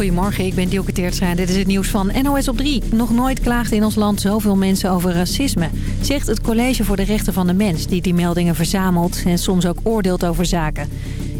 Goedemorgen, ik ben Dielke Teertstra dit is het nieuws van NOS op 3. Nog nooit klaagden in ons land zoveel mensen over racisme, zegt het College voor de Rechten van de Mens... die die meldingen verzamelt en soms ook oordeelt over zaken.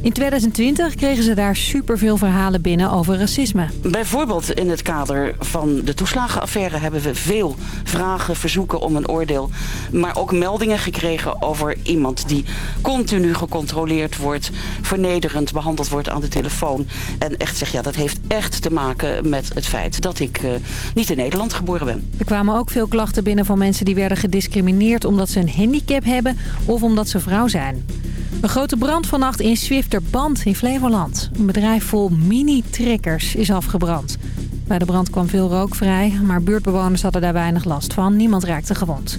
In 2020 kregen ze daar superveel verhalen binnen over racisme. Bijvoorbeeld in het kader van de toeslagenaffaire hebben we veel vragen, verzoeken om een oordeel. Maar ook meldingen gekregen over iemand die continu gecontroleerd wordt, vernederend behandeld wordt aan de telefoon. En echt zeg, ja, dat heeft echt te maken met het feit dat ik uh, niet in Nederland geboren ben. Er kwamen ook veel klachten binnen van mensen die werden gediscrimineerd omdat ze een handicap hebben of omdat ze vrouw zijn. Een grote brand vannacht in Zwifterband in Flevoland. Een bedrijf vol mini-trekkers is afgebrand. Bij de brand kwam veel rook vrij, maar buurtbewoners hadden daar weinig last van. Niemand raakte gewond.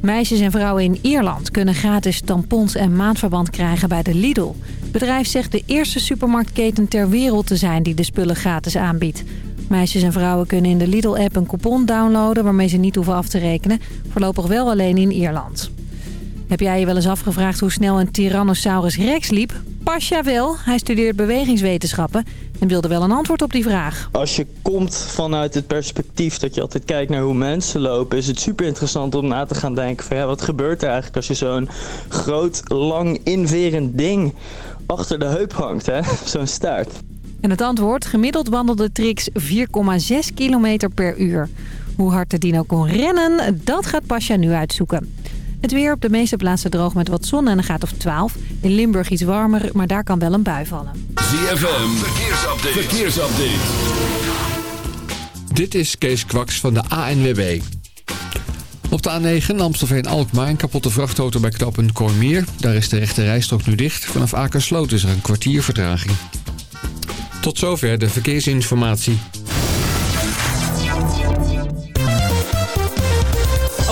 Meisjes en vrouwen in Ierland kunnen gratis tampons en maandverband krijgen bij de Lidl. Het bedrijf zegt de eerste supermarktketen ter wereld te zijn die de spullen gratis aanbiedt. Meisjes en vrouwen kunnen in de Lidl-app een coupon downloaden waarmee ze niet hoeven af te rekenen. Voorlopig wel alleen in Ierland. Heb jij je wel eens afgevraagd hoe snel een Tyrannosaurus rex liep? Pasja wel. Hij studeert bewegingswetenschappen en wilde wel een antwoord op die vraag. Als je komt vanuit het perspectief dat je altijd kijkt naar hoe mensen lopen... is het super interessant om na te gaan denken van ja, wat gebeurt er eigenlijk als je zo'n groot, lang, inverend ding achter de heup hangt, hè? Zo'n staart. En het antwoord? Gemiddeld wandelde Trix 4,6 kilometer per uur. Hoe hard de dino kon rennen, dat gaat Pasja nu uitzoeken. Het weer op de meeste plaatsen droog met wat zon en een gaat of 12. In Limburg iets warmer, maar daar kan wel een bui vallen. ZFM, verkeersupdate. verkeersupdate. Dit is Kees Kwaks van de ANWB. Op de A9 Amstelveen-Alkmaar een kapotte vrachtauto bij knooppunt Kormier. Daar is de rechte rijstrook nu dicht. Vanaf Akersloot is er een kwartier vertraging. Tot zover de verkeersinformatie.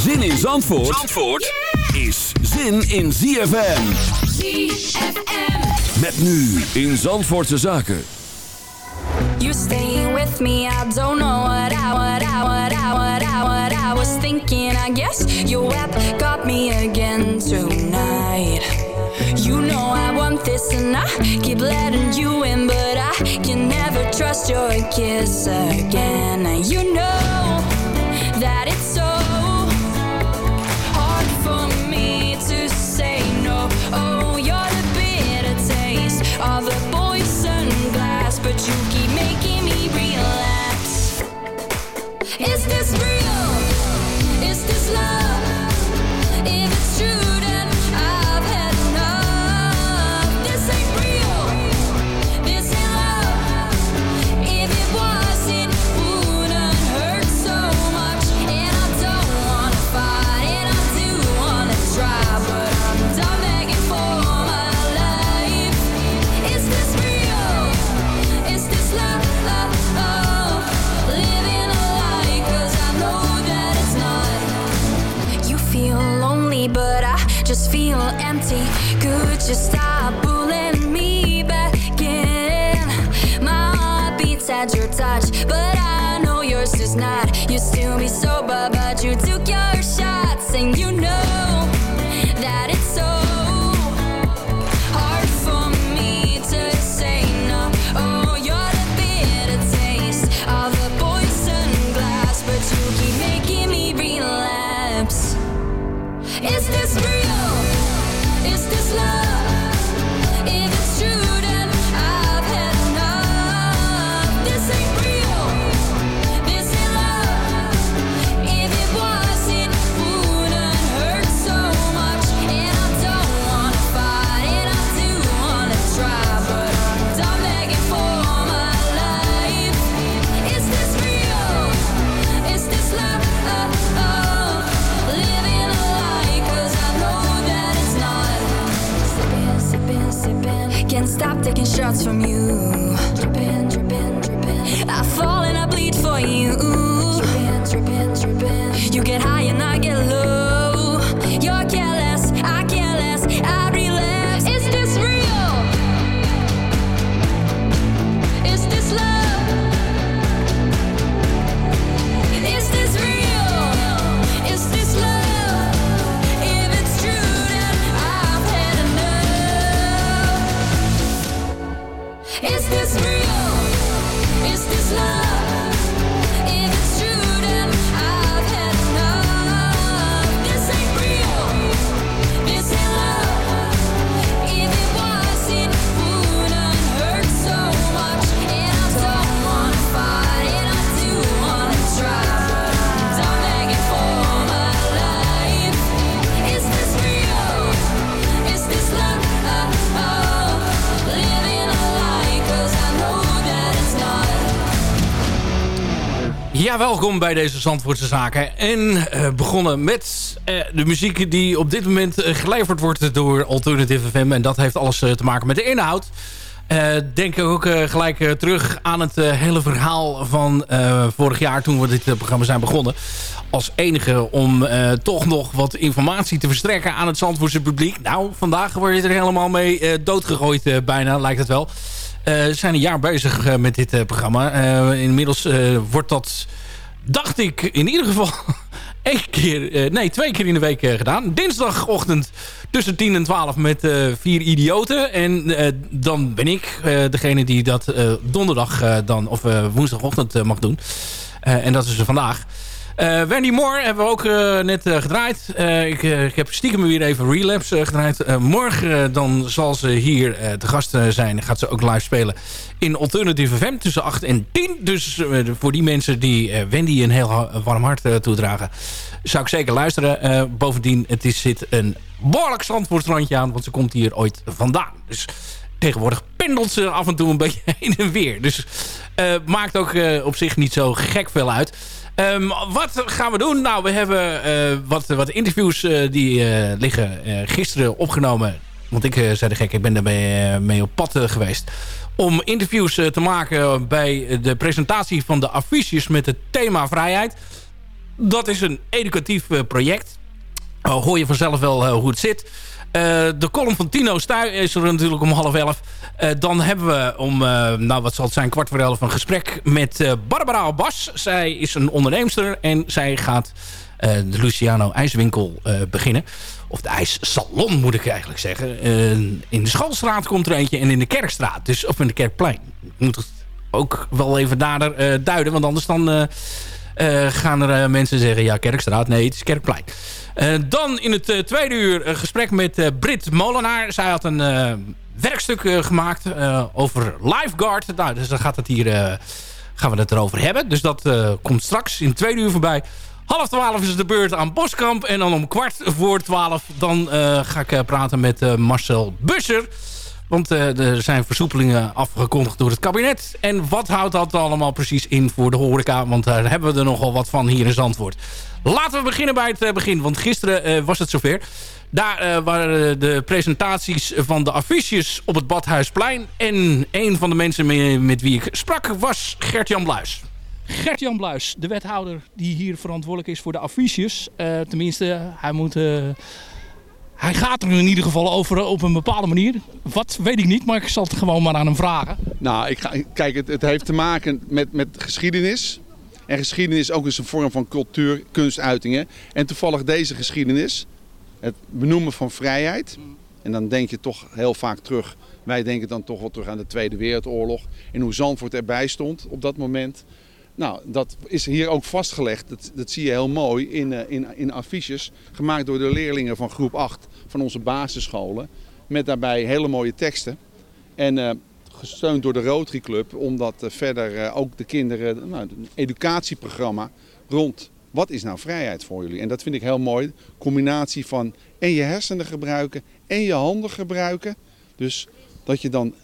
Zin in Zandvoort, Zandvoort is zin in ZFM. ZFM. Met nu in Zandvoortse Zaken. You staying with me, I don't know what I, what I, what I, what I, what I was thinking. I guess your web got me again tonight. You know I want this and I keep letting you in, but I can never trust your kiss again. You know that it's so making me relapse. Is this Could you stop pulling me back in? My heart beats at your touch, but I know yours not. Be sober, but you took your shots, and you know shots from you. Bij deze Zandvoortse Zaken. En eh, begonnen met eh, de muziek die op dit moment eh, geleverd wordt door Alternative FM. En dat heeft alles te maken met de inhoud. Denk ook gelijk terug aan het hele verhaal van vorig jaar toen we dit programma zijn begonnen. Als enige om toch nog wat informatie te verstrekken aan het Zandvoortse publiek. Nou, vandaag word je er helemaal mee doodgegooid bijna, lijkt het wel. We zijn een jaar bezig met dit programma. Inmiddels wordt dat, dacht ik, in ieder geval één keer, eh, nee, twee keer in de week eh, gedaan. Dinsdagochtend tussen 10 en 12 met eh, vier idioten. En dan ben ik degene die dat donderdag dan, of woensdagochtend mag doen. En dat is er vandaag. Eh, Wendy Moore hebben we ook eh, net eh, gedraaid. Ik, ik heb stiekem weer even Relapse gedraaid. Morgen dan zal ze hier te gast zijn. Gaat ze ook live spelen in Alternative FM tussen 8 en 10. Dus voor die mensen die Wendy een heel warm hart toedragen... zou ik zeker luisteren. Bovendien, het is, zit een behoorlijk zandvoortrandje aan... want ze komt hier ooit vandaan. Dus tegenwoordig pendelt ze af en toe een beetje heen en weer. Dus maakt ook op zich niet zo gek veel uit. Ehm, wat gaan we doen? Nou, we hebben eh, wat, wat interviews eh, die eh, liggen gisteren opgenomen. Want ik zei de gek, ik ben daarmee mee op pad geweest. Om interviews te maken bij de presentatie van de affiches met het thema vrijheid. Dat is een educatief project. Hoor je vanzelf wel hoe het zit. Eh, de column van Tino Stuy is er natuurlijk om half elf. Eh, dan hebben we om, eh, nou wat zal het zijn, kwart voor elf... een gesprek met Barbara Bas. Zij is een onderneemster en zij gaat de Luciano IJswinkel beginnen. Of de IJssalon moet ik eigenlijk zeggen. In de Schoolstraat komt er eentje en in de Kerkstraat. Dus, of in de Kerkplein. Ik moet het ook wel even nader duiden, want anders dan... eh, gaan er eh, mensen zeggen, ja, Kerkstraat. Nee, het is Kerkplein. Eh, dan in het tweede uur een gesprek met Brit Molenaar. Zij had een werkstuk gemaakt over Lifeguard. Nou, dus dan gaat het hier, gaan we het erover hebben. Dus dat komt straks in tweede uur voorbij. Half twaalf is de beurt aan Boskamp. En dan om kwart voor twaalf dan ga ik praten met Marcel Busser. Want eh, er zijn versoepelingen afgekondigd door het kabinet. En wat houdt dat allemaal precies in voor de horeca? Want daar hebben we er nogal wat van hier in Zandvoort. Laten we beginnen bij het eh, begin. Want gisteren eh, was het zover. Daar waren de presentaties van de affiches op het Badhuisplein. En een van de mensen met wie ik sprak was Gert-Jan Bluis. Gert-Jan Bluis, de wethouder die hier verantwoordelijk is voor de affiches. Tenminste, hij moet... hij gaat er in ieder geval over eh, op een bepaalde manier. Wat, weet ik niet, maar ik zal het gewoon maar aan hem vragen. Nou, ik ga, kijk, het, heeft te maken met, met geschiedenis. En geschiedenis ook is een vorm van cultuur, kunstuitingen. En toevallig deze geschiedenis, het benoemen van vrijheid. En dan denk je toch heel vaak terug, wij denken dan toch wel terug aan de Tweede Wereldoorlog. En hoe Zandvoort erbij stond op dat moment. Nou, dat is hier ook vastgelegd. Dat, dat zie je heel mooi in, eh, in, in affiches. Gemaakt door de leerlingen van groep 8 van onze basisscholen. Met daarbij hele mooie teksten. En eh, gesteund door de Rotary Club, omdat eh, verder ook de kinderen nou, een educatieprogramma rond wat is nou vrijheid voor jullie. En dat vind ik heel mooi. Combinatie van en je hersenen gebruiken en je handen gebruiken. Dus dat je dan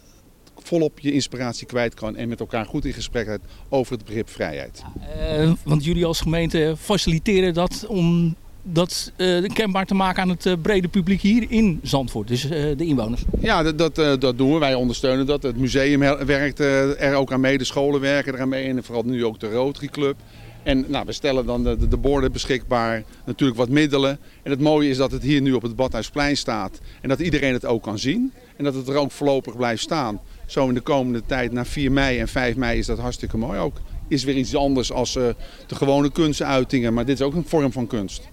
volop je inspiratie kwijt kan en met elkaar goed in gesprek gaat over het begrip vrijheid. Eh, want jullie als gemeente faciliteren dat om dat eh, kenbaar te maken aan het eh, brede publiek hier in Zandvoort. Dus de inwoners. Ja, dat, dat, dat doen we. Wij ondersteunen dat. Het museum werkt er ook aan mee, de scholen werken er aan mee en vooral nu ook de Rotary Club. En nou, we stellen dan de, de, de borden beschikbaar, natuurlijk wat middelen. En het mooie is dat het hier nu op het Badhuisplein staat en dat iedereen het ook kan zien. En dat het er ook voorlopig blijft staan. Zo in de komende tijd, na 4 mei en 5 mei, is dat hartstikke mooi ook. Is weer iets anders als eh, de gewone kunstuitingen, maar dit is ook een vorm van kunst.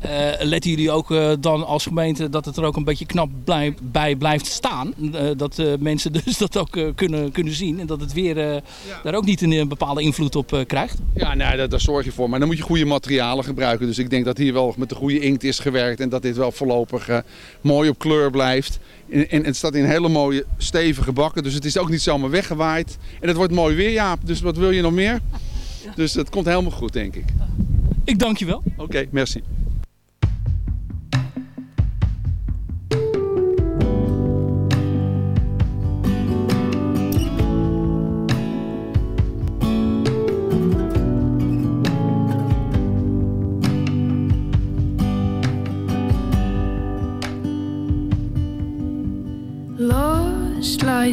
Eh, letten jullie ook eh, dan als gemeente dat het er ook een beetje knap blij- bij blijft staan? Dat mensen dus dat ook kunnen, kunnen zien en dat het weer daar ook niet een, bepaalde invloed op krijgt? Ja, nee, daar, daar zorg je voor. Maar dan moet je goede materialen gebruiken. Dus ik denk dat hier wel met de goede inkt is gewerkt. En dat dit wel voorlopig mooi op kleur blijft. En, en het staat in hele mooie stevige bakken. Dus het is ook niet zomaar weggewaaid. En het wordt mooi weer, Jaap. Dus wat wil je nog meer? Dus het komt helemaal goed, denk ik. Ik dank je wel. Oké, merci.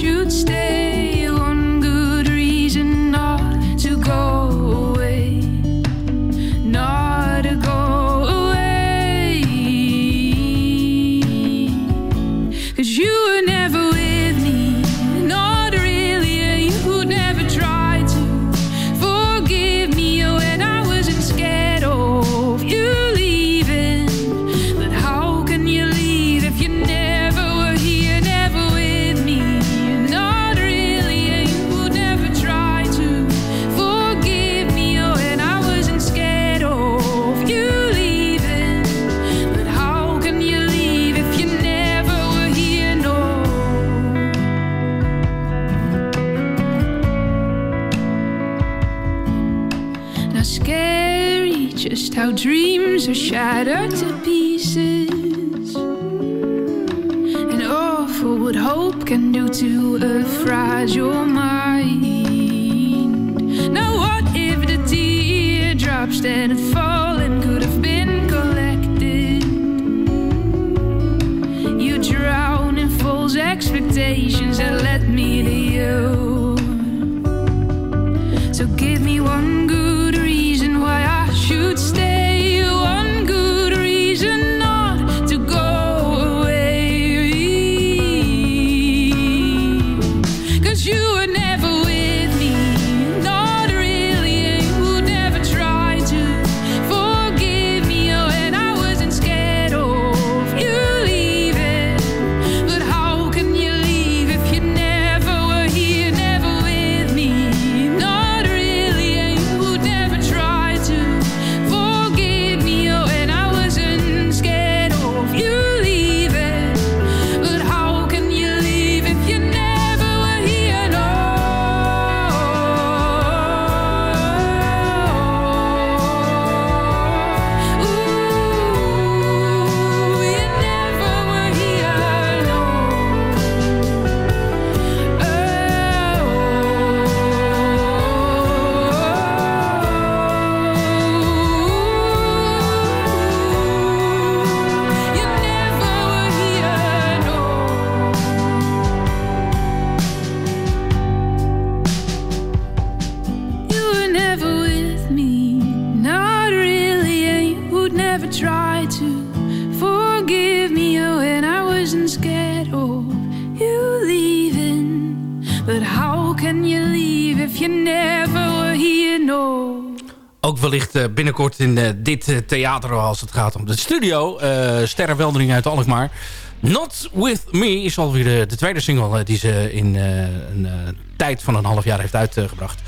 should stay. Are shattered to pieces. And awful what hope can do to a fragile mind. Now what if the teardrops that had fallen could have been collected? You drown in false expectations that led Ook wellicht eh, binnenkort in eh, dit eh, theater als het gaat om de studio. eh Sterrenweldering uit Alkmaar. Not With Me is alweer de, de tweede single die ze in een tijd van een half jaar heeft uitgebracht.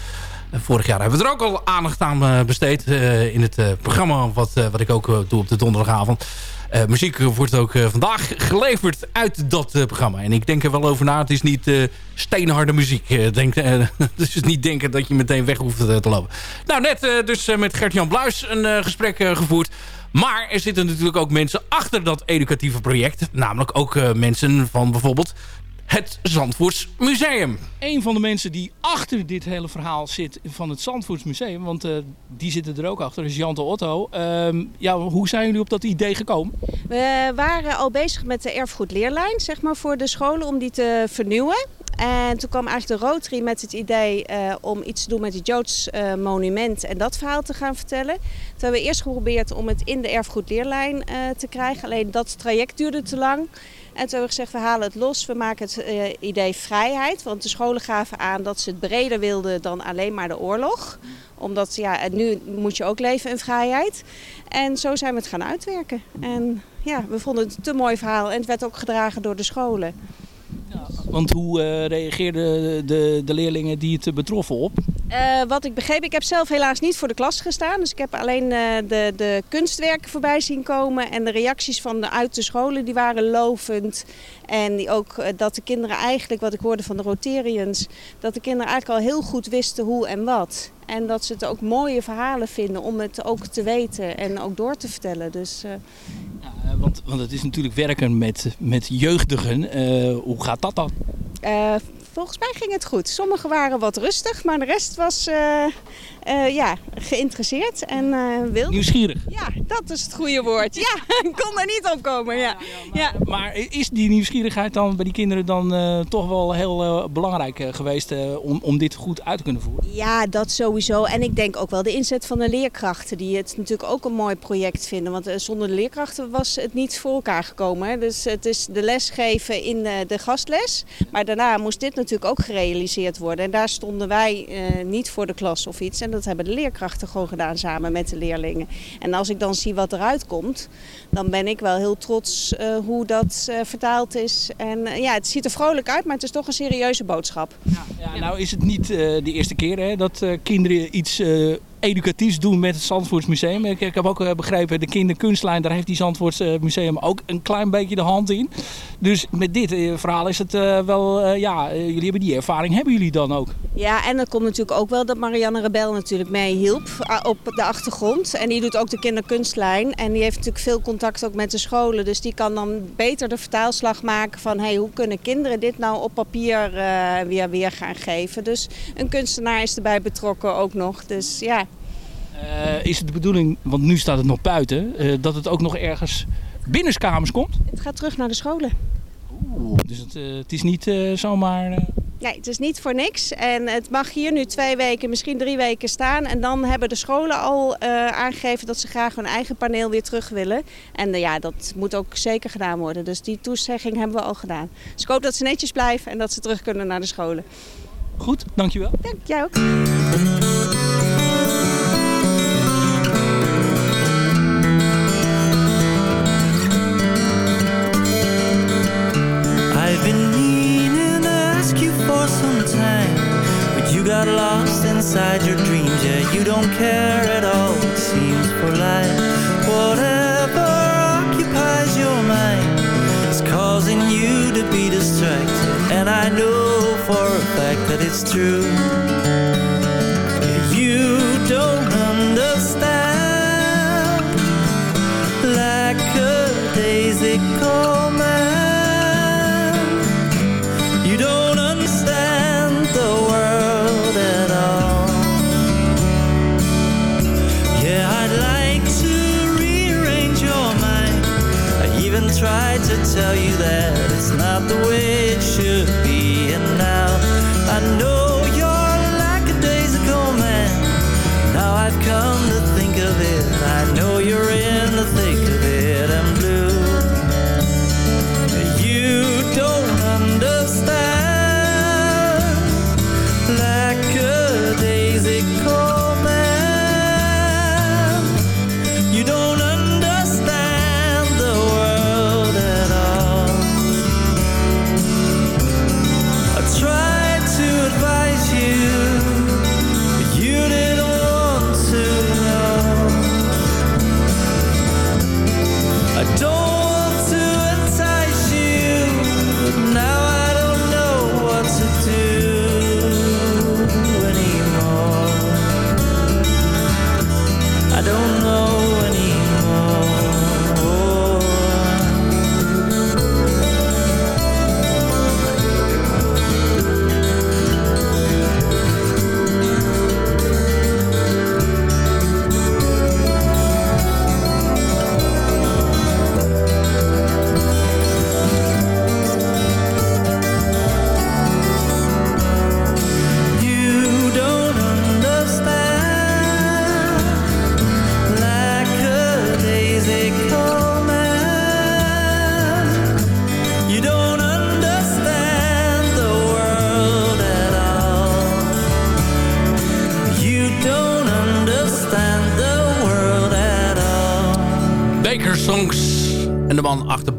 Vorig jaar hebben we er ook al aandacht aan besteed in het programma wat, wat ik ook doe op de donderdagavond. Eh, muziek wordt ook eh, vandaag geleverd uit dat eh, programma. En ik denk er wel over na. Het is niet steenharde muziek. Denk, dus niet denken dat je meteen weg hoeft te lopen. Nou, net dus met Gert-Jan Bluis een gesprek gevoerd. Maar er zitten natuurlijk ook mensen achter dat educatieve project. Namelijk ook mensen van bijvoorbeeld het Zandvoorts Museum. Een van de mensen die achter dit hele verhaal zit van het Zandvoortsmuseum, want eh, die zitten er ook achter, is Jante Otto. Ehm, ja, hoe zijn jullie op dat idee gekomen? We waren al bezig met de erfgoedleerlijn, zeg maar, voor de scholen om die te vernieuwen. En toen kwam eigenlijk de Rotary met het idee eh, om iets te doen met het Joods eh, monument en dat verhaal te gaan vertellen. Toen hebben we eerst geprobeerd om het in de erfgoedleerlijn eh, te krijgen. Alleen dat traject duurde te lang. En toen hebben we gezegd, we halen het los. We maken het eh, idee vrijheid. Want de scholen gaven aan dat ze het breder wilden dan alleen maar de oorlog. Omdat, ja, nu moet je ook leven in vrijheid. En zo zijn we het gaan uitwerken. En ja, we vonden het een te mooi verhaal. En het werd ook gedragen door de scholen. Want hoe eh, reageerden de, de leerlingen die het betroffen op? Eh, wat ik begreep, ik heb zelf helaas niet voor de klas gestaan. Dus ik heb alleen eh, de, de kunstwerken voorbij zien komen. En de reacties van de, uit de scholen die waren lovend. En die ook dat de kinderen eigenlijk, wat ik hoorde van de Rotarians... dat de kinderen eigenlijk al heel goed wisten hoe en wat. En dat ze het ook mooie verhalen vinden om het ook te weten en ook door te vertellen. Dus, want, want het is natuurlijk werken met, met jeugdigen. Eh, hoe gaat dat dan? Eh, volgens mij ging het goed. Sommigen waren wat rustig, maar de rest was eh, eh, ja, geïnteresseerd en eh wilde. Nieuwsgierig. Ja, dat is het goede woord. Ja, ik kon er niet op komen. Ja. Ja. Maar is die nieuwsgierigheid dan bij die kinderen dan eh, toch wel heel belangrijk geweest eh, om, om dit goed uit te kunnen voeren? Ja, dat sowieso. En ik denk ook wel de inzet van de leerkrachten, die het natuurlijk ook een mooi project vinden. Want zonder de leerkrachten was het niet voor elkaar gekomen. Hè. Dus het is de les geven in de, de gastles. Maar daarna moest dit natuurlijk ook gerealiseerd worden. En daar stonden wij eh, niet voor de klas of iets. En dat hebben de leerkrachten gewoon gedaan samen met de leerlingen. En als ik dan zie wat eruit komt, dan ben ik wel heel trots eh, hoe dat eh, vertaald is. En ja, het ziet er vrolijk uit, maar het is toch een serieuze boodschap. Ja, nou is het niet eh, de eerste keer hè, dat kinderen iets eh, educatiefs doen met het Zandvoorts Museum. Ik, ik heb ook eh, begrepen, de kinderkunstlijn, daar heeft die Zandvoorts eh, Museum ook een klein beetje de hand in. Dus met dit eh, verhaal is het wel, ja, jullie hebben die ervaring, hebben jullie dan ook? Ja, en dat komt natuurlijk ook wel dat Marianne Rebel natuurlijk mee hielp op de achtergrond. En die doet ook de kinderkunstlijn. En die heeft natuurlijk veel contact ook met de scholen. Dus die kan dan beter de vertaalslag maken van... Hey, hoe kunnen kinderen dit nou op papier weer weer gaan geven. Dus een kunstenaar is erbij betrokken ook nog. Dus ja, Eh, is het de bedoeling, want nu staat het nog buiten, eh, dat het ook nog ergens binnenskamers komt? het gaat terug naar de scholen. Oeh, dus het, eh, het is niet zomaar... Nee, het is niet voor niks. En het mag hier nu twee weken, misschien drie weken staan. En dan hebben de scholen al aangegeven dat ze graag hun eigen paneel weer terug willen. En ja, dat moet ook zeker gedaan worden. Dus die toezegging hebben we al gedaan. Dus ik hoop dat ze netjes blijven en dat ze terug kunnen naar de scholen. Goed, dankjewel. Dank jij ook.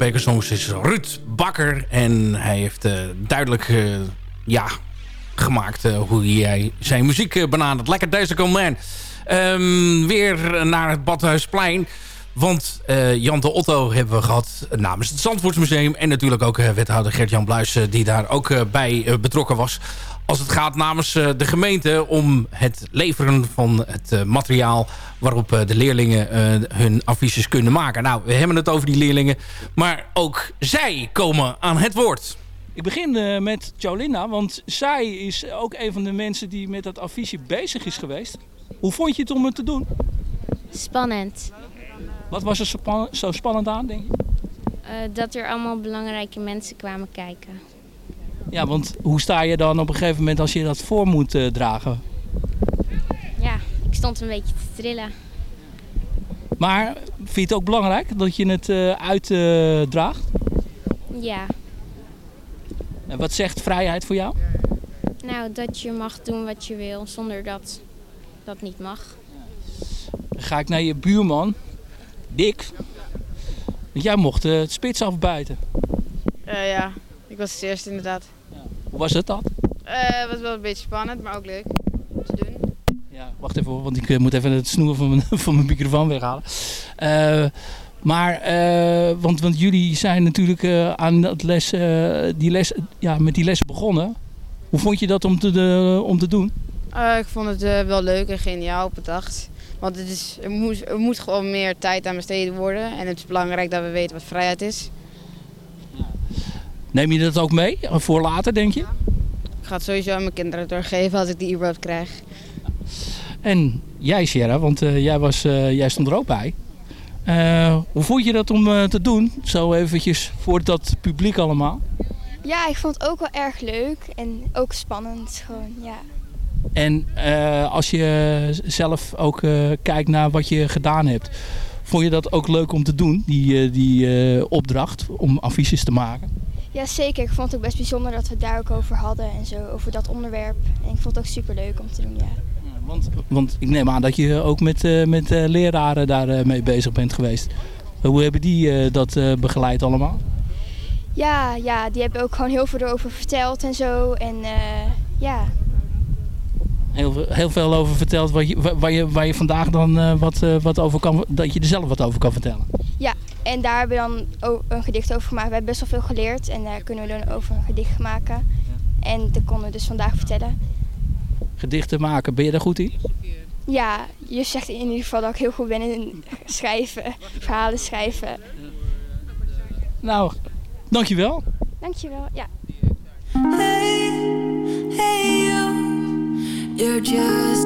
Baker is Ruud Bakker. En hij heeft eh, duidelijk eh, ja, gemaakt eh, hoe hij zijn muziek benadert. Lekker deze man. Ehm, weer naar het Badhuisplein. Want eh, Jan de Otto hebben we gehad namens het Zandvoortsmuseum. En natuurlijk ook eh, wethouder Gert-Jan Bluis... eh, die daar ook eh, bij betrokken was. Als het gaat namens eh, de gemeente om het leveren van het eh, materiaal... waarop eh, de leerlingen eh, hun affiches kunnen maken. Nou, we hebben het over die leerlingen. Maar ook zij komen aan het woord. Ik begin eh, met Jolinda, want zij is ook een van de mensen die met dat affiche bezig is geweest. Hoe vond je het om het te doen? Spannend. Wat was er zo, span- zo spannend aan, denk je? Eh, dat er allemaal belangrijke mensen kwamen kijken. Ja, want hoe sta je dan op een gegeven moment als je dat voor moet eh, dragen? Ja, ik stond een beetje te trillen. Maar vind je het ook belangrijk dat je het eh, uitdraagt? Ja, en wat zegt vrijheid voor jou? nou dat je mag doen wat je wil zonder dat dat niet mag. Dan ga ik naar je buurman, Dick. Want jij mocht eh, het spits afbuiten. Eh, ja, ik was het eerst inderdaad. Hoe was het dat? Eh, Het was wel een beetje spannend, maar ook leuk om te doen. Ja, wacht even, hoor, want ik moet even het snoer van mijn, van mijn microfoon weghalen. Maar, want, want jullie zijn natuurlijk aan dat les, die les, ja, met die lessen begonnen. Hoe vond je dat om te, de, om te doen? Ik vond het wel leuk en geniaal bedacht. Want het is, er, moet, er moet gewoon meer tijd aan besteed worden. En het is belangrijk dat we weten wat vrijheid is. Neem je dat ook mee voor later, denk je? Ik ga het sowieso aan mijn kinderen doorgeven als ik die überhaupt krijg. En jij, Sierra, want eh, jij, was, eh, jij stond er ook bij. Eh, hoe vond je dat om eh, te doen? Zo eventjes voor dat publiek allemaal. Ja, ik vond het ook wel erg leuk en ook spannend gewoon, ja. En eh, als je zelf ook eh, kijkt naar wat je gedaan hebt, vond je dat ook leuk om te doen, die, eh, die opdracht om affiches te maken? Ja, zeker. Ik vond het ook best bijzonder dat we het daar ook over hadden en zo, over dat onderwerp. En ik vond het ook super leuk om te doen, ja. Want, want ik neem aan dat je ook met, met leraren daarmee mee bezig bent geweest. Hoe hebben die dat begeleid allemaal? Ja, ja, die hebben ook gewoon heel veel erover verteld en zo. En ja, Heel, veel- heel veel over verteld waar je, waar je, waar je vandaag dan eh, wat, eh, wat over kan, dat je er zelf wat over kan vertellen. ja, en daar hebben we dan ook een gedicht over gemaakt. We hebben best wel veel geleerd en daar kunnen we dan over een gedicht maken. En dat konden we dus vandaag vertellen. Gedichten maken, ben je daar goed in? Ja, je zegt in ieder geval dat ik heel goed ben in schrijven, verhalen schrijven. Nou, dankjewel. Dankjewel, ja. You're just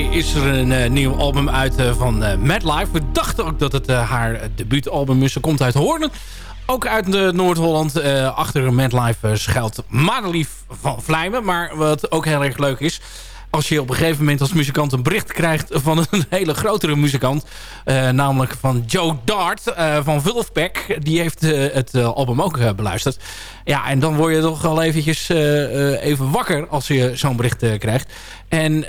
is er een eh, nieuw album uit eh, van eh Madlife. We dachten ook dat het haar debuutalbum is. Ze komt uit Hoorn. Ook uit Noord-Holland. Achter Madlife schuilt Madelief van Vlijmen. Maar wat ook heel erg leuk is... als je op een gegeven moment als muzikant een bericht krijgt... van een hele grotere muzikant. Eh, namelijk van Joe Dart eh, van Vulfpack. Die heeft eh, het album ook beluisterd. Ja, en dan word je toch wel eventjes even wakker... als je zo'n bericht krijgt. En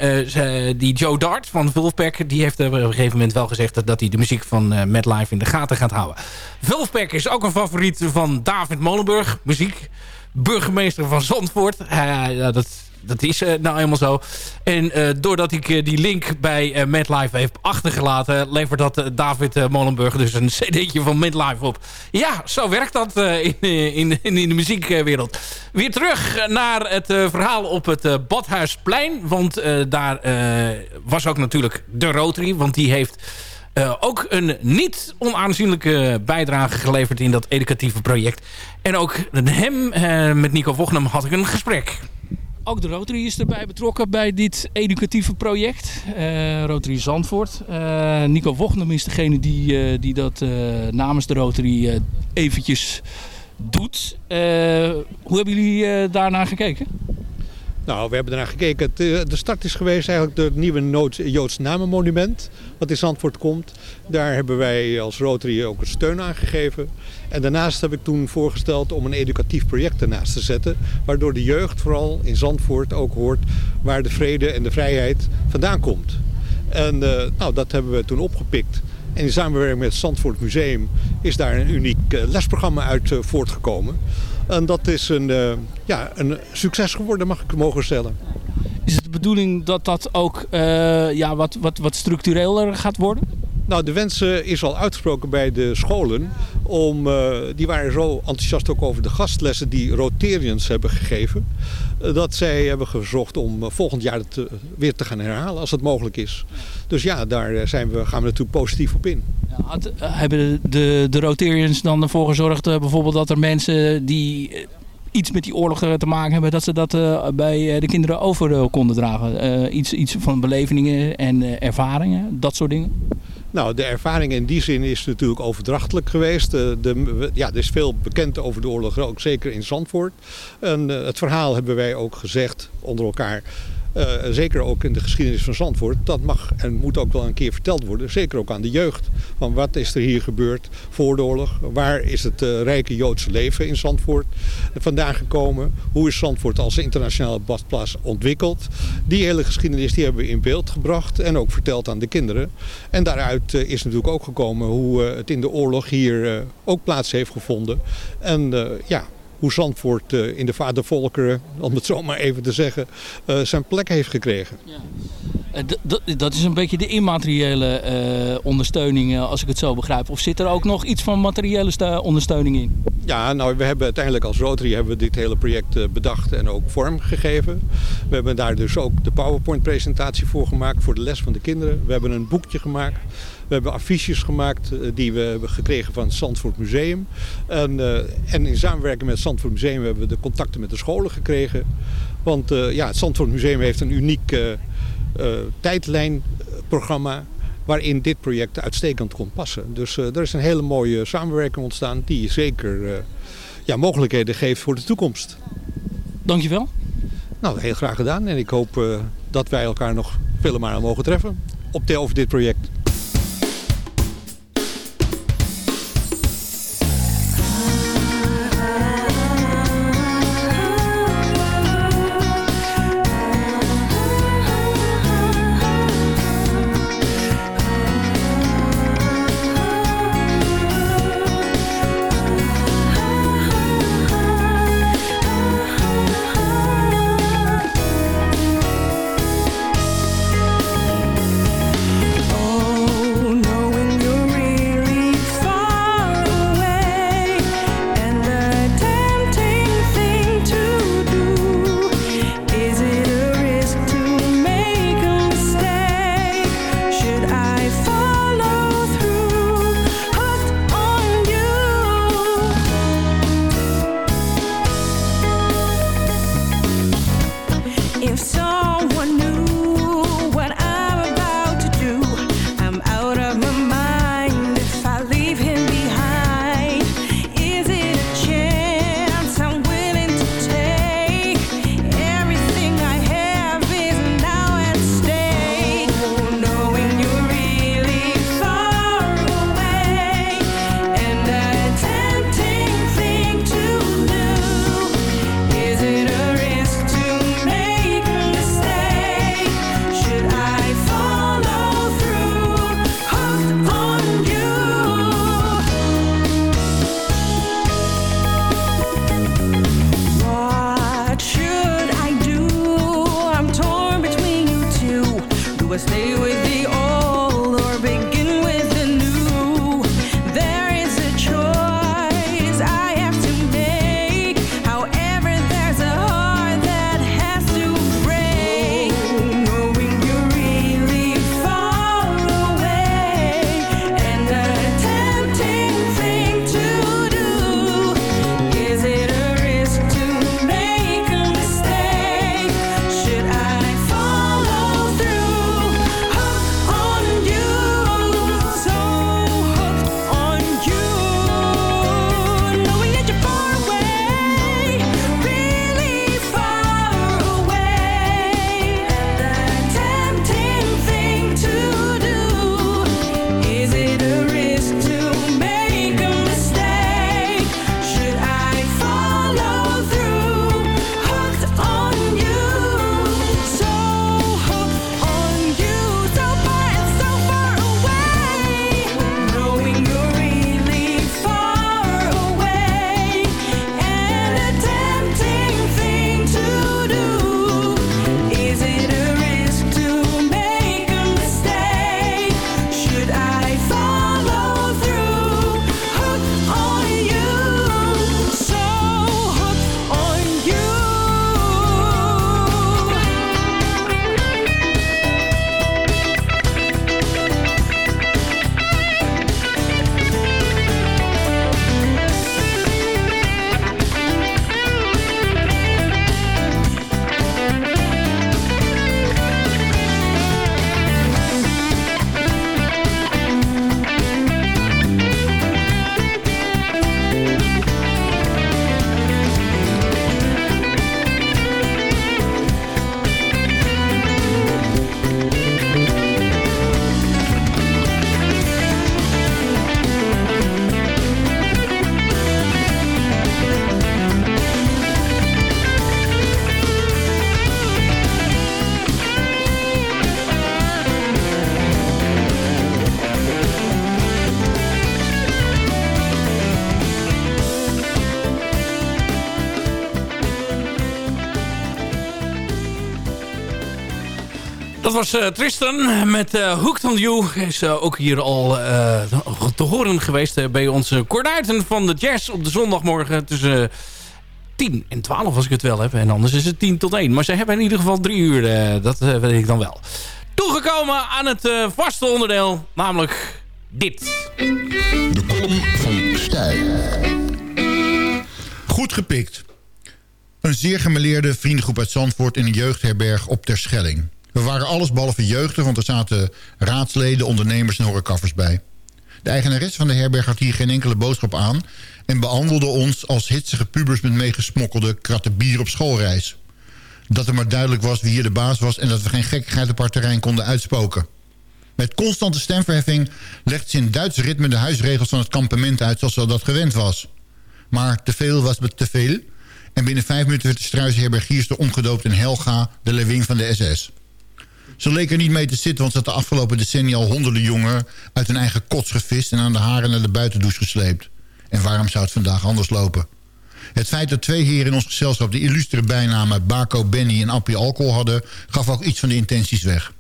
die Joe Dart van Vulfpack... die heeft op een gegeven moment wel gezegd... dat, dat hij de muziek van eh Madlife in de gaten gaat houden. Vulfpack is ook een favoriet van David Molenburg. Muziek. Burgemeester van Zandvoort. Eh, ja, dat, dat is eh, nou helemaal zo. En eh, doordat ik die link bij Madlife heb achtergelaten... levert dat David Molenburg dus een cd'tje van Madlife op. Ja, zo werkt dat in, in, in, de muziekwereld. Weer terug naar het verhaal op het Badhuisplein. Want daar was ook natuurlijk de Rotary. Want die heeft... eh, ook een niet onaanzienlijke bijdrage geleverd in dat educatieve project. En ook hem, eh, met Nico Vognam, had ik een gesprek. Ook de Rotary is erbij betrokken bij dit educatieve project. Eh, Rotary Zandvoort. Nico Wochnum is degene die, die dat namens de Rotary eventjes doet. Hoe hebben jullie daarnaar gekeken? Nou, we hebben ernaar gekeken. Eh, De start is geweest eigenlijk door het nieuwe Joods Namenmonument. Wat in Zandvoort komt. Daar hebben wij als Rotary ook een steun aan gegeven. En daarnaast heb ik toen voorgesteld om een educatief project ernaast te zetten. Waardoor de jeugd vooral in Zandvoort ook hoort waar de vrede en de vrijheid vandaan komt. En eh, nou, dat hebben we toen opgepikt. En in samenwerking met het Zandvoort Museum is daar een uniek eh, lesprogramma uit voortgekomen. En dat is een, eh, ja, een succes geworden, mag ik mogen stellen. Is het de bedoeling dat dat ook eh, ja, wat, wat, wat structureler gaat worden? Nou, de wens is al uitgesproken bij de scholen. Om, eh, die waren zo enthousiast ook over de gastlessen die Rotarians hebben gegeven. eh, dat zij hebben gezocht om eh, volgend jaar het weer te gaan herhalen als het mogelijk is. Dus ja, daar zijn we, gaan we natuurlijk positief op in. Eh, hebben de, de Rotarians dan ervoor gezorgd bijvoorbeeld dat er mensen die iets met die oorlog eh, te maken hebben, dat ze dat eh, bij eh, de kinderen over konden dragen? Iets, iets van belevingen en ervaringen, dat soort dingen? Nou, de ervaring in die zin is natuurlijk overdrachtelijk geweest. De, ja, er is veel bekend over de oorlog, ook zeker in Zandvoort. En het verhaal hebben wij ook gezegd onder elkaar. Eh, zeker ook in de geschiedenis van Zandvoort. Dat mag en moet ook wel een keer verteld worden. Zeker ook aan de jeugd. Van wat is er hier gebeurd voor de oorlog? Waar is het eh, rijke Joodse leven in Zandvoort vandaan gekomen? Hoe is Zandvoort als internationale badplaats ontwikkeld? Die hele geschiedenis die hebben we in beeld gebracht. En ook verteld aan de kinderen. En daaruit eh, is natuurlijk ook gekomen hoe het in de oorlog hier ook plaats heeft gevonden. En ja, hoe Zandvoort eh, in de vadervolkeren, om het zo maar even te zeggen, eh, zijn plek heeft gekregen. Eh, d- d- dat is een beetje de immateriële eh, ondersteuning, eh, als ik het zo begrijp. Of zit er ook nog iets van materiële ondersteuning in? Ja, nou, we hebben uiteindelijk als Rotary hebben we dit hele project eh, bedacht en ook vormgegeven. We hebben daar dus ook de PowerPoint-presentatie voor gemaakt voor de les van de kinderen. We hebben een boekje gemaakt. We hebben affiches gemaakt eh, die we hebben gekregen van het Zandvoort Museum. En, eh, en in samenwerking met het Zandvoort Museum hebben we de contacten met de scholen gekregen. Want eh, ja, het Zandvoort Museum heeft een uniek tijdlijnprogramma waarin dit project uitstekend kon passen. Dus eh, er is een hele mooie samenwerking ontstaan die zeker ja, mogelijkheden geeft voor de toekomst. Dankjewel. Nou, heel graag gedaan en ik hoop dat wij elkaar nog vele malen mogen treffen op over dit project. Dat was eh, Tristan met eh Hooked on You. Is eh, ook hier al eh, te horen geweest bij onze kornuiten van de jazz op de zondagmorgen tussen 10 en 12 als ik het wel heb. En anders is het 10 tot 1. Maar ze hebben in ieder geval drie uur, eh, dat weet ik dan wel. Toegekomen aan het eh, vaste onderdeel, namelijk dit. De column van Stijl. Goed gepikt. Een zeer gemeleerde vriendengroep uit Zandvoort in een jeugdherberg op Terschelling. We waren alles behalve jeugdig, want er zaten raadsleden, ondernemers en horecafers bij. De eigenares van de herberg had hier geen enkele boodschap aan... en behandelde ons als hitsige pubers met meegesmokkelde kratten bier op schoolreis. Dat er maar duidelijk was wie hier de baas was... en dat we geen gekkigheid op haar terrein konden uitspoken. Met constante stemverheffing legde ze in Duits ritme de huisregels van het kampement uit... zoals ze dat gewend was. Maar te veel was te veel... en binnen vijf minuten werd de struise herbergierster omgedoopt in Helga... de lewin van de SS. Ze leek er niet mee te zitten, want ze had de afgelopen decennia al honderden jongeren uit hun eigen kots gevist en aan de haren naar de buitendouche gesleept. En waarom zou het vandaag anders lopen? Het feit dat twee heren in ons gezelschap de illustere bijnamen Baco, Benny en Appie Alcohol hadden, gaf ook iets van de intenties weg.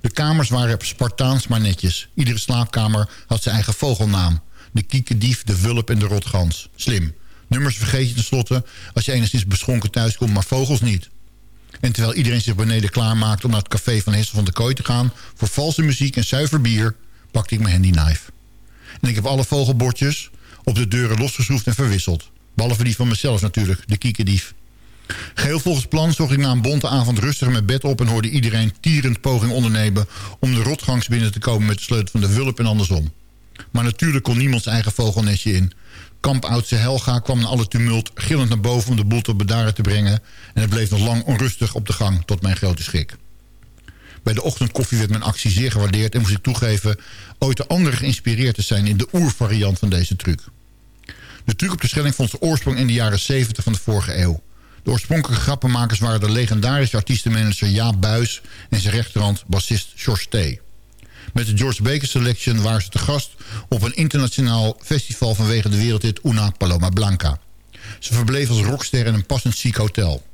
De kamers waren Spartaans maar netjes. Iedere slaapkamer had zijn eigen vogelnaam. De kiekendief, de wulp en de rotgans. Slim. Nummers vergeet je tenslotte als je enigszins beschonken thuiskomt, maar vogels niet. En terwijl iedereen zich beneden klaarmaakt om naar het café van Hessel van de Kooi te gaan... voor valse muziek en zuiver bier, pakte ik mijn handyknife. En ik heb alle vogelbordjes op de deuren losgeschroefd en verwisseld. Behalve die van mezelf natuurlijk, de kiekendief. Geheel volgens plan zocht ik na een bonte avond rustig mijn bed op... en hoorde iedereen tierend poging ondernemen... om de rotgangs binnen te komen met de sleutel van de wulp en andersom. Maar natuurlijk kon niemand zijn eigen vogelnestje in. Kampoudse Helga kwam na alle tumult gillend naar boven... om de boel tot bedaren te brengen... en het bleef nog lang onrustig op de gang tot mijn grote schrik. Bij de ochtendkoffie werd mijn actie zeer gewaardeerd... en moest ik toegeven ooit de anderen geïnspireerd te zijn... in de oervariant van deze truc. De truc op de Schelling vond zijn oorsprong in de jaren 70 van de vorige eeuw. De oorspronkelijke grappenmakers waren de legendarische artiestenmanager Jaap Buis... en zijn rechterhand bassist George T. Met de George Baker Selection waren ze te gast op een internationaal festival vanwege de wereldhit Una Paloma Blanca. Ze verbleven als rockster in een passend chic hotel.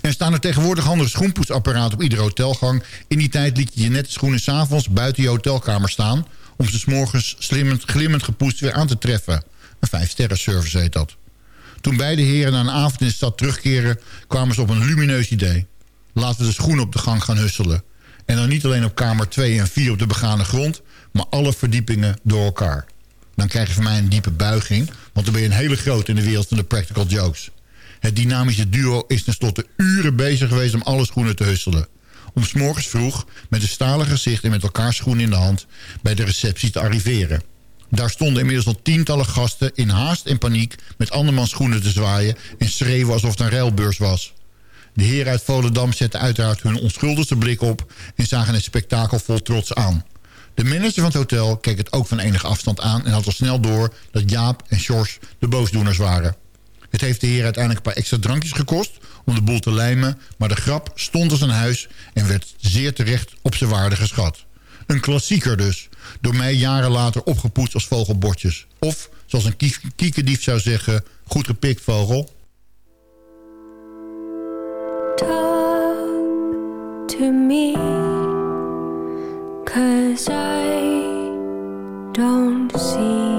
Er staan er tegenwoordig andere schoenpoetsapparaten op iedere hotelgang. In die tijd liet je je nette schoenen s'avonds buiten je hotelkamer staan... om ze 's morgens slimmend, glimmend gepoetst weer aan te treffen. Een vijf-sterren service heet dat. Toen beide heren na een avond in de stad terugkeren... kwamen ze op een lumineus idee. Laten we de schoenen op de gang gaan husselen. En dan niet alleen op kamer 2 en 4 op de begane grond... maar alle verdiepingen door elkaar. Dan krijg je van mij een diepe buiging... want dan ben je een hele grote in de wereld van de practical jokes. Het dynamische duo is tenslotte uren bezig geweest om alle schoenen te husselen. Om s morgens vroeg, met een stalen gezicht en met elkaar schoenen in de hand... bij de receptie te arriveren. Daar stonden inmiddels al tientallen gasten in haast en paniek... met andermans schoenen te zwaaien en schreeuwen alsof het een ruilbeurs was. De heren uit Volendam zetten uiteraard hun onschuldigste blik op... en zagen het spektakel vol trots aan. De manager van het hotel keek het ook van enige afstand aan... en had al snel door dat Jaap en Sjors de boosdoeners waren. Het heeft de heer uiteindelijk een paar extra drankjes gekost... om de boel te lijmen, maar de grap stond als een huis... en werd zeer terecht op zijn waarde geschat. Een klassieker dus. Door mij jaren later opgepoetst als vogelbordjes. Of, zoals een kiek- kiekendief zou zeggen... goed gepikt, vogel. To me cause I don't see.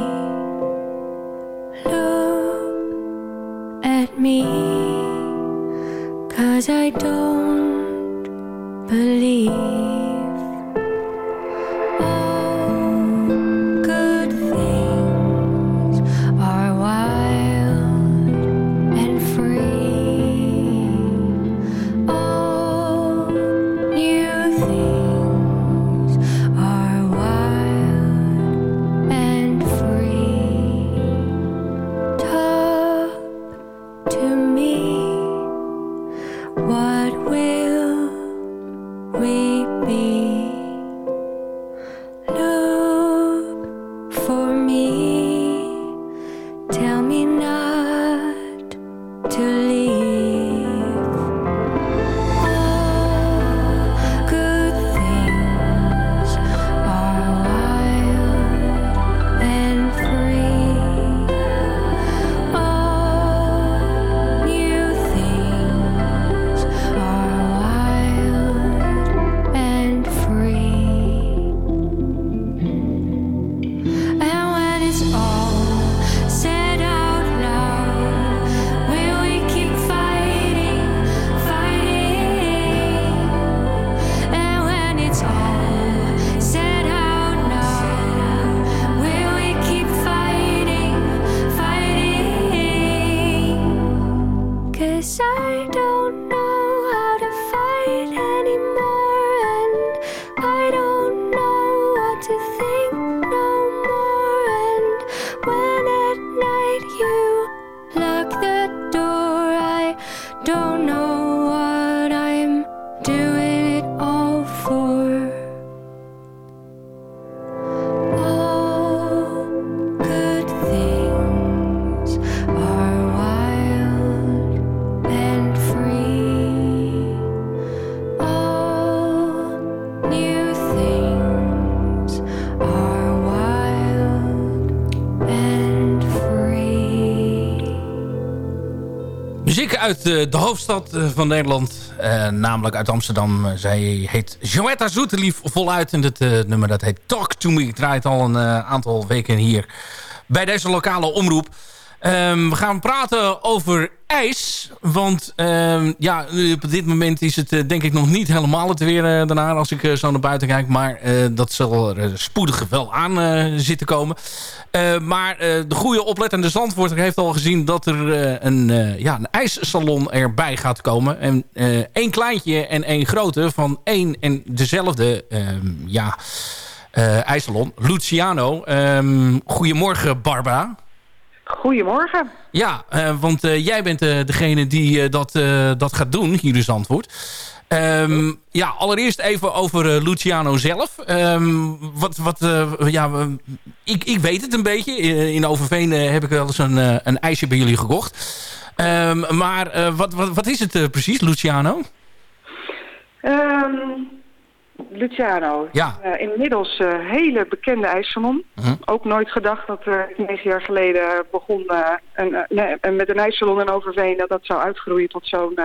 Look at me cause I don't I don't know uit eh, de hoofdstad eh, van Nederland. eh, namelijk uit Amsterdam. Zij heet Joetta Zoetelief voluit. En het nummer dat heet Talk To Me. Draait al een aantal weken hier bij deze lokale omroep. Ehm, we gaan praten over ijs. Want ehm, ja, op dit moment is het eh, denk ik nog niet helemaal het weer eh, daarna. Als ik eh, zo naar buiten kijk. Maar dat zal er spoedig wel aan zitten komen. Maar de goede oplettende zandvoorter heeft al gezien dat er een, ja, een ijssalon erbij gaat komen. En één kleintje en één grote van één en dezelfde ehm, ja, ijssalon. Luciano. Ehm, goedemorgen Barbara. Goedemorgen. Ja, eh, want eh, jij bent eh, degene die dat, dat gaat doen hier in Zandvoort. Ehm, ja, allereerst even over Luciano zelf. Ehm, wat, wat, ja, ik, ik weet het een beetje. In, Overveen heb ik wel eens een, een ijsje bij jullie gekocht. Ehm, maar wat, wat, wat is het precies, Luciano? Luciano. Ja. Eh, inmiddels eh, hele bekende ijssalon. Mhm. Ook nooit gedacht dat eh negen jaar geleden begon een, nee, en met een ijssalon in Overveen... dat dat zou uitgroeien tot zo'n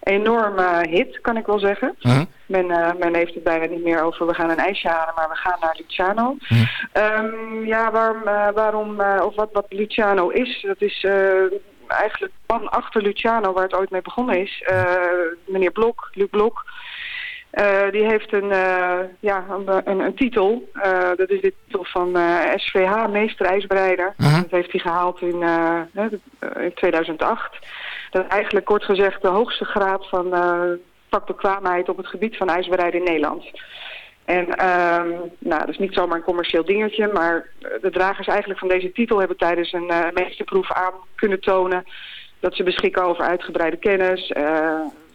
enorme hit, kan ik wel zeggen. Men, eh, men heeft het bijna niet meer over we gaan een ijsje halen, maar we gaan naar Luciano. Ehm, ja, waarom, waarom of wat, wat Luciano is, dat is eigenlijk man achter Luciano waar het ooit mee begonnen is. Meneer Blok, Luc Blok. Eh, die heeft een, eh, ja, een, een, een titel. Eh, dat is de titel van SVH, meester ijsbereider. Dat heeft hij gehaald in, in 2008. Dat is eigenlijk kort gezegd de hoogste graad van vakbekwaamheid op het gebied van ijsbereiden in Nederland. En ehm, nou, dat is niet zomaar een commercieel dingetje, maar de dragers eigenlijk van deze titel hebben tijdens een meesterproef aan kunnen tonen dat ze beschikken over uitgebreide kennis,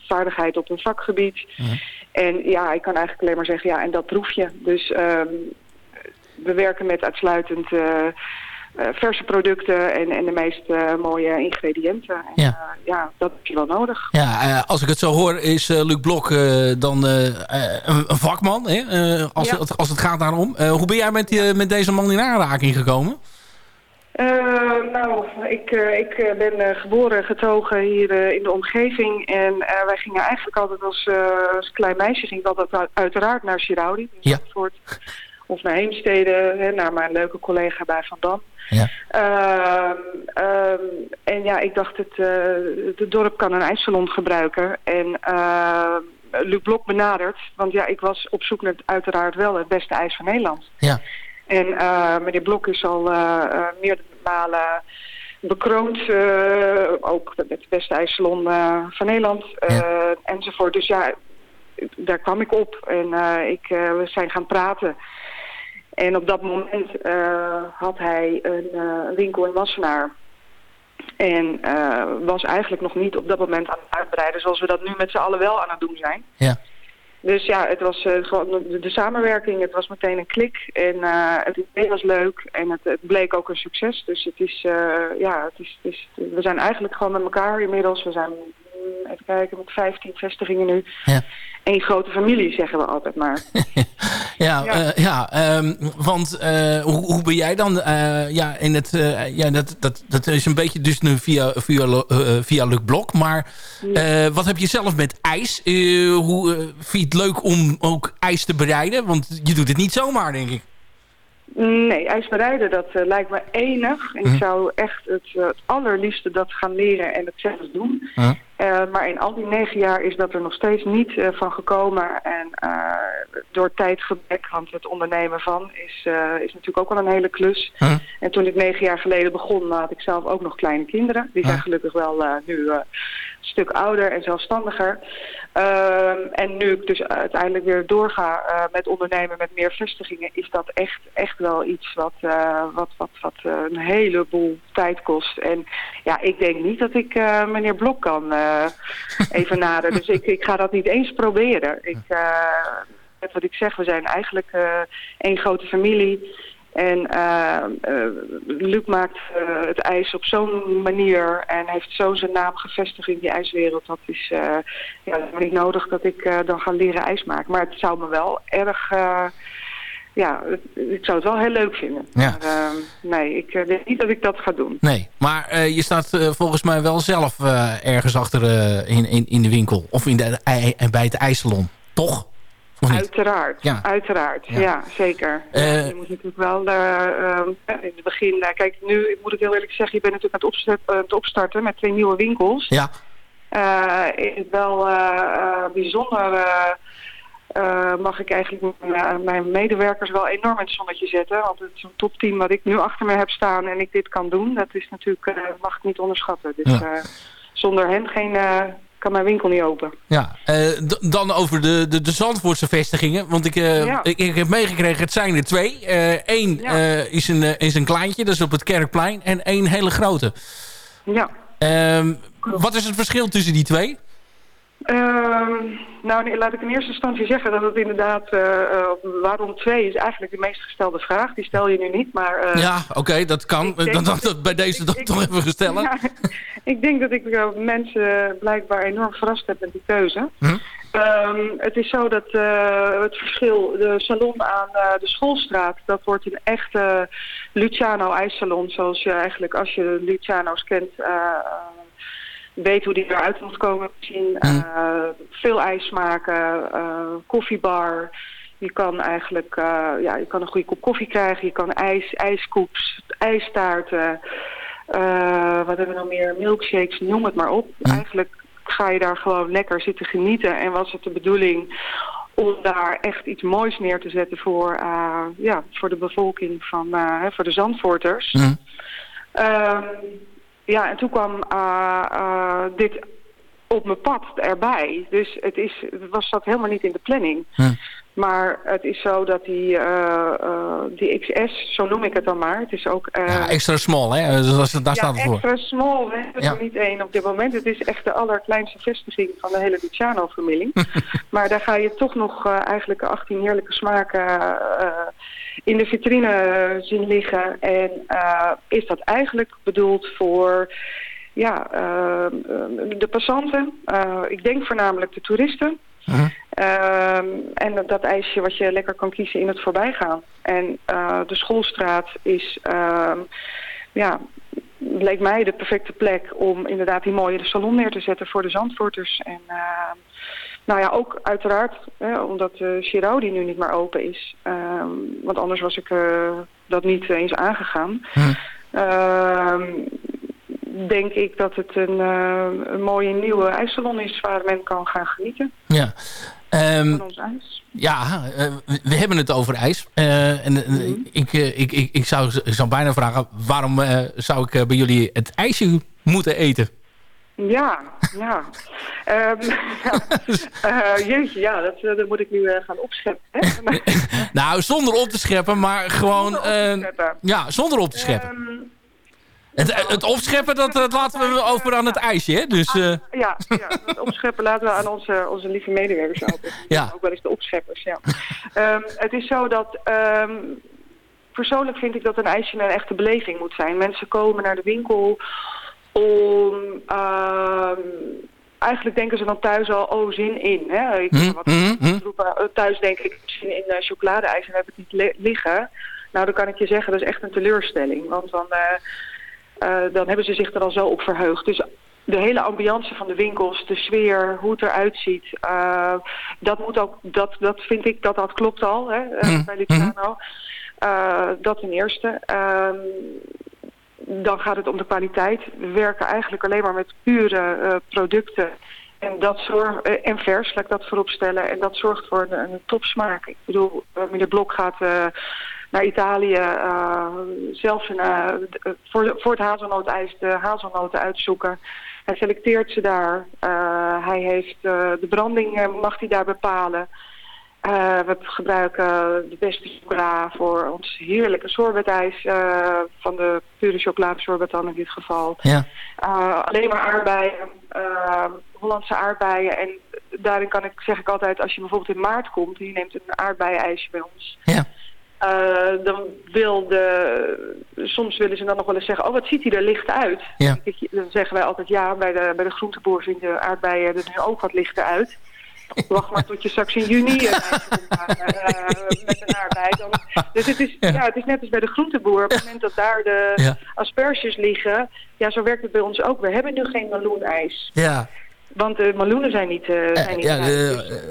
vaardigheid op hun vakgebied. En ja, ik kan eigenlijk alleen maar zeggen, ja, en dat proef je. Dus ehm, we werken met uitsluitend eh, eh, verse producten en, en de meest eh, mooie ingrediënten. En, Ja. ja, dat heb je wel nodig. Ja, als ik het zo hoor is Luc Blok dan een, een vakman. Hè? als, Ja. het, als het gaat daarom. Hoe ben jij met, met deze man in aanraking gekomen? Eh, nou, ik, eh, ik eh, ben geboren getogen hier in de omgeving. En wij gingen eigenlijk altijd als, als klein meisje ging ik altijd uit- uiteraard naar Chiraudi. Ja. Soort, of naar Heemstede, hè, naar mijn leuke collega bij Van Dam. Ja. Ehm, ehm, en ja, ik dacht, het, het dorp kan een ijssalon gebruiken. En uh, Luc Blok benaderd, want ja, ik was op zoek naar uiteraard wel het beste ijs van Nederland. Ja. En eh, meneer Blok is al eh, eh, meerdere malen bekroond, ook met het beste ijssalon van Nederland enzovoort. Dus ja, daar kwam ik op en ik, we zijn gaan praten. En op dat moment had hij een winkel in Wassenaar. En was eigenlijk nog niet op dat moment aan het uitbreiden zoals we dat nu met z'n allen wel aan het doen zijn. Ja. Dus ja, het was eh, gewoon de, samenwerking, het was meteen een klik en eh, het idee was leuk en het, het bleek ook een succes. Dus het is, eh, ja, het is, het is, we zijn eigenlijk gewoon met elkaar inmiddels. We zijn, mm, even kijken, met 15 vestigingen nu. Ja. Eén grote familie, zeggen we altijd maar. Ja, ja. ja ehm, want eh, hoe, hoe ben jij dan eh, ja, in het... eh, ja, dat, dat, dat is een beetje dus nu via, via, eh, eh, via Luc Blok. Maar eh, wat heb je zelf met ijs? Eh, hoe, eh, vind je het leuk om ook ijs te bereiden? Want je doet het niet zomaar, denk ik. Nee, ijsbereiden, dat eh, lijkt me enig. En Mhm. ik zou echt het, eh, het allerliefste dat gaan leren en het zelf doen. Huh? Eh, maar in al die negen jaar is dat er nog steeds niet eh, van gekomen. En eh, door tijdgebrek, want het ondernemen van is, is natuurlijk ook wel een hele klus. Huh? En toen ik negen jaar geleden begon, had ik zelf ook nog kleine kinderen. Die zijn gelukkig wel nu stuk ouder en zelfstandiger. Ehm, en nu ik dus uiteindelijk weer doorga eh, met ondernemen met meer vestigingen, is dat echt, echt wel iets wat, eh, wat, wat, wat eh, een heleboel tijd kost. En ja, ik denk niet dat ik meneer Blok kan even nader. Dus ik, ik ga dat niet eens proberen. Ik, wat ik zeg, we zijn eigenlijk één grote familie. En eh, Luc maakt eh, het ijs op zo'n manier en heeft zo zijn naam gevestigd in die ijswereld. Dat is eh, ja, dat niet nodig dat ik dan ga leren ijs maken. Maar het zou me wel erg... ja, het- ik zou het wel heel leuk vinden. Ja. Maar, eh, nee, ik denk niet dat ik dat ga doen. Nee, maar je staat volgens mij wel zelf ergens achter in, in, in de winkel. Of in de, bij het ijsalon. Toch? Uiteraard, Ja. uiteraard. Ja. Ja, zeker. Eh, je moet natuurlijk wel eh, ehm, in het begin... eh, kijk, nu moet ik heel eerlijk zeggen, je bent natuurlijk aan het, aan het opstarten met twee nieuwe winkels. Ja. Is het wel bijzonder... mag ik eigenlijk mijn, mijn medewerkers wel enorm in het zonnetje zetten. Want het is een topteam wat ik nu achter me heb staan en ik dit kan doen. Dat is natuurlijk, mag ik niet onderschatten. Dus Ja. zonder hen geen, kan mijn winkel niet open. Ja, eh, dan over de, de, de Zandvoortse vestigingen. Want ik, eh, Ja. ik, ik heb meegekregen, het zijn er twee. Eén is, een, eh, is een kleintje, dat is op het Kerkplein. En één hele grote. Ja. Ehm, wat is het verschil tussen die twee? Ehm, nou, nee, laat ik in eerste instantie zeggen dat het inderdaad, eh, eh, waarom twee is eigenlijk de meest gestelde vraag. Die stel je nu niet, maar... eh, ja, oké, dat kan. Dan, dat dan, bij deze dan toch even gestellen. ja, ik denk dat ik mensen blijkbaar enorm verrast heb met die keuze. Hm? Ehm, het is zo dat het verschil, de salon aan de schoolstraat, dat wordt een echte Luciano ijssalon. Zoals je eigenlijk, als je Luciano's kent, weet hoe die eruit moet komen te zien. Eh, veel ijs maken, eh, koffiebar. Je kan eigenlijk eh, ja, je kan een goede kop koffie krijgen. Je kan ijs, ijskoeps, ijstaarten. wat hebben we nog meer? Milkshakes, noem het maar op. Eigenlijk ga je daar gewoon lekker zitten genieten. En was het de bedoeling om daar echt iets moois neer te zetten voor, ja, voor de bevolking van, voor de Zandvoorters. Ehm, ja, en toen kwam eh, eh, dit op mijn pad erbij. Dus het, is, het was dat helemaal niet in de planning. Maar het is zo dat die, eh, die XS, zo noem ik het dan maar. Het is ook... Ja, extra small, hè? Dus daar staat het voor. extra small. We hebben Ja. er niet één op dit moment. Het is echt de allerkleinste vestiging van de hele Luciano-familie. maar daar ga je toch nog eigenlijk 18 heerlijke smaken in de vitrine eh, zien liggen. En eh, is dat eigenlijk bedoeld voor ja, eh, de passanten. Ik denk voornamelijk de toeristen. Ehm, en dat, dat ijsje wat je lekker kan kiezen in het voorbijgaan. En de schoolstraat is, ehm, ja, leek mij de perfecte plek om inderdaad die mooie salon neer te zetten voor de Zandvoorters. En ehm, nou ja, ook uiteraard, hè, omdat de Giro die nu niet meer open is. Ehm, want anders was ik eh, dat niet eens aangegaan. Ehm, denk ik dat het een, eh, een mooie nieuwe ijssalon is waar men kan gaan genieten Ja. Ehm, van ons ijs. ja, eh, we- hebben het over ijs. Eh, en, eh, ik, eh, ik, ik, ik, zou, ik zou bijna vragen, waarom eh, zou ik eh, bij jullie het ijsje moeten eten? Ja, ja. Ehm, ja. Eh, jeetje, ja, dat, eh, dat moet ik nu eh, gaan opscheppen. Hè? Nou, zonder op te scheppen, maar gewoon... ja, zonder op te scheppen. Ehm, het, het opscheppen, dat, dat laten we over aan het ijsje, hè? Dus, eh, ja, ja, het opscheppen laten we aan onze, onze lieve medewerkers over. Ja. Ook wel eens de opscheppers, ja. Ehm, het is zo dat... persoonlijk vind ik dat een ijsje een echte beleving moet zijn. Mensen komen naar de winkel om... ehm, eigenlijk denken ze dan thuis al, oh, zin in. Hè? Ik, Hm, wat, hm, hm. roepen, eh, thuis denk ik, zin in uh, chocoladeijs en heb ik het niet li- liggen. Nou, dan kan ik je zeggen, dat is echt een teleurstelling. Want dan, eh, dan hebben ze zich er al zo op verheugd. Dus de hele ambiance van de winkels, de sfeer, hoe het eruit ziet, dat moet ook, dat, dat vind ik, dat dat klopt al hè, Mhm. bij Luciano. Dat ten eerste. Dan gaat het om de kwaliteit. We werken eigenlijk alleen maar met pure eh, producten. En, dat zorgt, eh, en vers, laat ik dat voorop stellen. En dat zorgt voor een, topsmaak. Ik bedoel, eh, meneer Blok gaat naar Italië. zelfs een, voor, voor het hazelnootijs de hazelnoten uitzoeken. Hij selecteert ze daar. Hij heeft de branding mag hij daar bepalen. Eh, we gebruiken de beste chocola voor ons heerlijke sorbetijs eh, van de pure chocoladesorbet dan in dit geval. Ja. Eh, alleen maar aardbeien, Hollandse aardbeien. En daarin kan ik, zeg ik altijd, als je bijvoorbeeld in maart komt en je neemt een aardbeien-ijsje bij ons. Ja. dan wil de, soms willen ze dan nog wel eens zeggen, oh wat ziet hij er licht uit. Ja. Dan zeggen wij altijd, ja, bij de, bij de groenteboer zien de aardbeien er nu ook wat lichter uit. Wacht maar tot je straks in juni eh, met een aardbei. Dus het is, ja. het is net als bij de groenteboer. Op het moment dat daar de Ja. asperges liggen, ja, zo werkt het bij ons ook. We hebben nu geen meloenijs. Ja. Want de meloenen zijn niet, eh zijn niet Ja, de-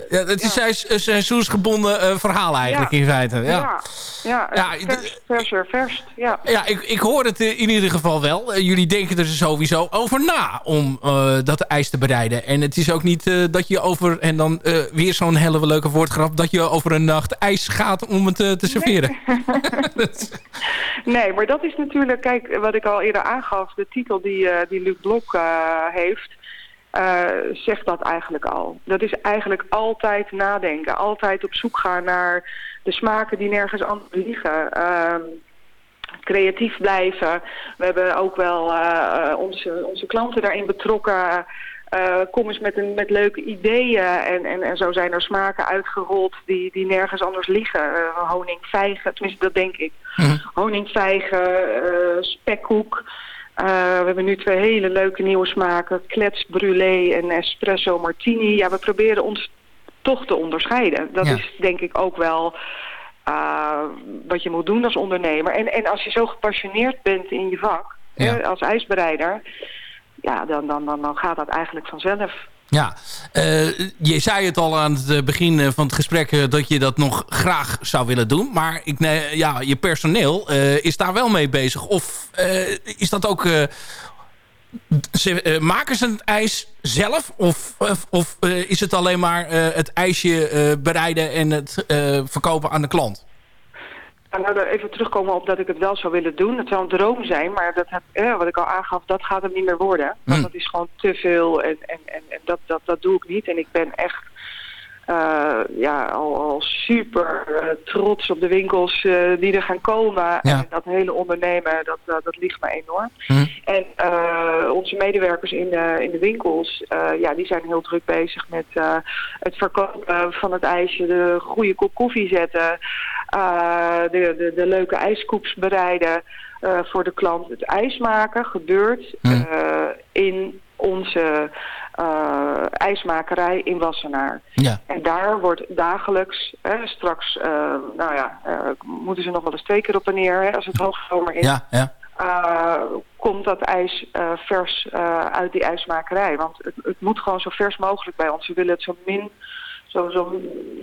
Dus- ja, het is een een seizoensgebonden eh, verhaal eigenlijk Ja. in feite. Ja. ja, ja, Ja, vers, verser, verst. Ja. Ja, ik, ik hoor het eh, in ieder geval wel. Eh, jullie denken er sowieso over na om eh, dat ijs te bereiden. En het is ook niet eh, dat je over, en dan eh, weer zo'n hele leuke woordgrap... dat je over een nacht ijs gaat om het eh, te serveren. Nee, maar dat is natuurlijk, kijk, wat ik al eerder aangaf, de titel die, eh, die Luc Blok eh, heeft, eh, zegt dat eigenlijk al. Dat is eigenlijk altijd nadenken, altijd op zoek gaan naar de smaken die nergens anders liggen. Ehm, creatief blijven. We hebben ook wel eh, onze, onze klanten daarin betrokken. Eh, kom eens met, een, met leuke ideeën. En, en, en zo zijn er smaken uitgerold die, die nergens anders liggen. Uh, honingvijgen, tenminste dat denk ik. Honingvijgen, uh, spekkoek. Uh, we hebben nu twee hele leuke nieuwe smaken. Klets brûlée en espresso martini. Ja, we proberen ons toch te onderscheiden. Dat Ja. is denk ik ook wel uh, wat je moet doen als ondernemer. En, en als je zo gepassioneerd bent in je vak, Ja. hè, als ijsbereider, ja, dan, dan, dan, dan gaat dat eigenlijk vanzelf. Ja, eh, je zei het al aan het begin eh, van het gesprek eh, dat je dat nog graag zou willen doen. Maar ik, nee, ja, je personeel is daar wel mee bezig. Of is dat ook... ze, maken ze het ijs zelf? Of, of, of is het alleen maar het ijsje bereiden en het verkopen aan de klant? En nou, even terugkomen op dat ik het wel zou willen doen. Het zou een droom zijn, maar dat, heb- eh, wat ik al aangaf, dat gaat hem niet meer worden. Want Hmm. dat is gewoon te veel en, en, en, en dat, dat, dat doe ik niet. En ik ben echt eh, ja, al, al super eh, trots op de winkels die er gaan komen. Ja. En dat hele ondernemen, dat, dat, ligt me enorm. Hm. En onze medewerkers in de, in de winkels, ja, die zijn heel druk bezig met het verkopen van het ijsje, de goede kop koffie zetten, de, de, de leuke ijskoeps bereiden eh, voor de klant. Het ijs maken gebeurt eh, in onze eh, ijsmakerij in Wassenaar. Ja. En daar wordt dagelijks, hè, straks, eh, nou ja, eh, moeten ze nog wel eens twee keer op en neer hè, als het hoogzomer is. Ja, ja. Komt dat ijs vers uit die ijsmakerij. Want het, het, moet gewoon zo vers mogelijk bij ons. We willen het zo min, zo, zo,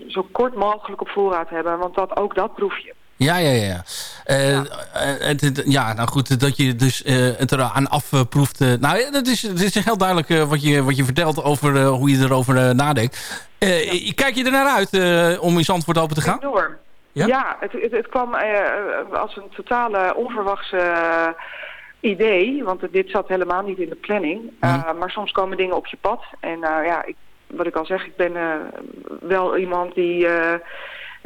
zo kort mogelijk op voorraad hebben. Want dat, ook dat proef je. Ja, ja, ja. Uh, ja. Het, het, ja, nou goed, dat je dus uh, het eraan afproeft. Uh, nou, dat is, het is heel duidelijk wat, je, wat je vertelt over hoe je erover nadenkt. Ja. Kijk je er naar uit om in Zandvoort open te gaan? Enorm. Ja, ja het, het, het, kwam als een totale onverwachte idee. Want dit zat helemaal niet in de planning. Mm. maar soms komen dingen op je pad. En ja, ik, wat ik al zeg, ik ben wel iemand die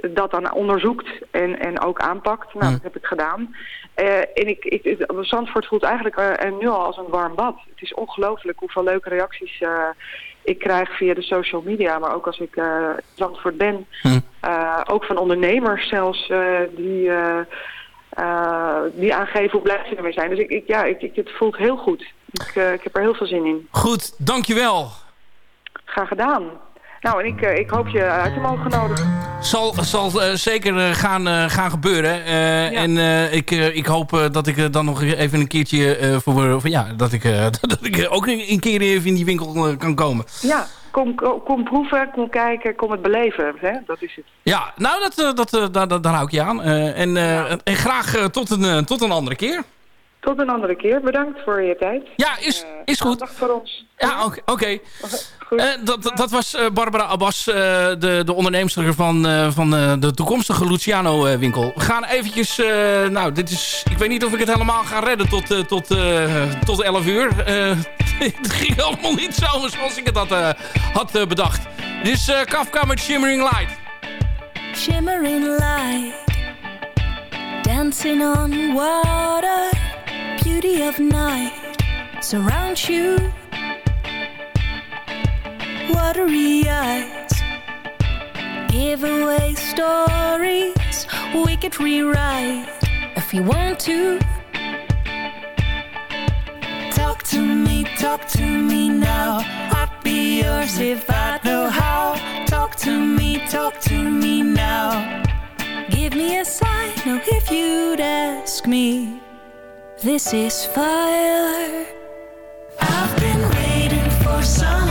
dat dan onderzoekt en, en ook aanpakt. Nou, Mm. dat heb ik gedaan. Uh, en ik, ik, Zandvoort voelt eigenlijk uh, nu al als een warm bad. Het is ongelooflijk hoeveel leuke reacties uh, ik krijg via de social media. Maar ook als ik Zandvoort ben. Mm. ook van ondernemers zelfs die, die aangeven hoe blij ze ermee zijn. Dus ik, ik ja, ik, ik, het voelt heel goed. Ik, ik heb er heel veel zin in. Goed, dankjewel. Graag gedaan. Nou, en ik, ik hoop je uit te mogen nodigen. Zal, zal uh, zeker uh, gaan, gaan gebeuren. Ja. En ik, ik hoop dat ik dan nog even een keertje voor. Ja, dat ik, dat ik ook een keer even in die winkel kan komen. Ja, kom, kom, proeven, kom kijken, kom het beleven. Hè? Dat is het. Ja, nou, dat, dat, dat, daar, daar hou ik je aan. en, ja. en graag tot, een, tot een andere keer. Tot een andere keer. Bedankt voor je tijd. Ja, is, is goed. Dag voor ons. Ja, oké. oké. Eh, dat, dat- dat was eh, Barbara Abbas, eh, de, de onderneemster van, eh, van eh, de toekomstige Luciano-winkel. We gaan eventjes... eh, nou, dit is... Ik weet niet of ik het helemaal ga redden tot, eh, tot, eh, tot 11 uur. Eh, het ging allemaal niet zo zoals ik het had, eh, had eh, bedacht. Dit is eh, Kafka met Shimmering Light. Shimmering light, dancing on water, beauty of night surrounds you. Watery eyes give away stories we could rewrite if you want to. Talk to me, talk to me now. I'd be yours if I know how. Talk to me, talk to me now. Give me a sign, oh, if you'd ask me. This is fire. I've been waiting for someone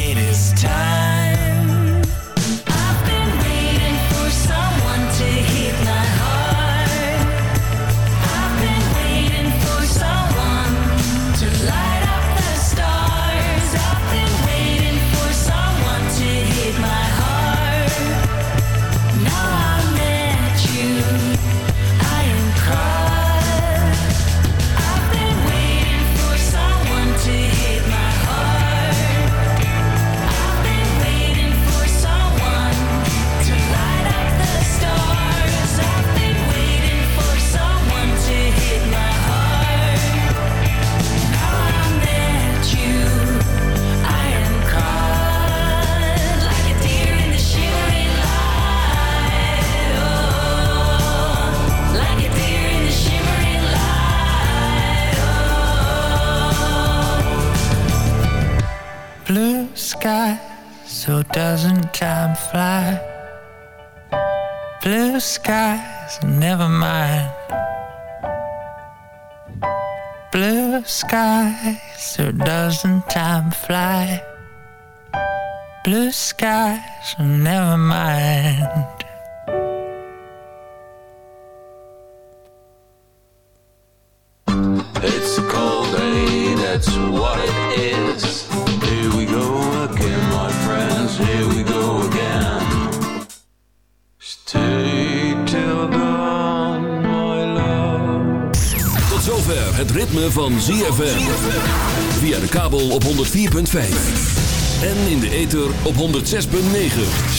it is time.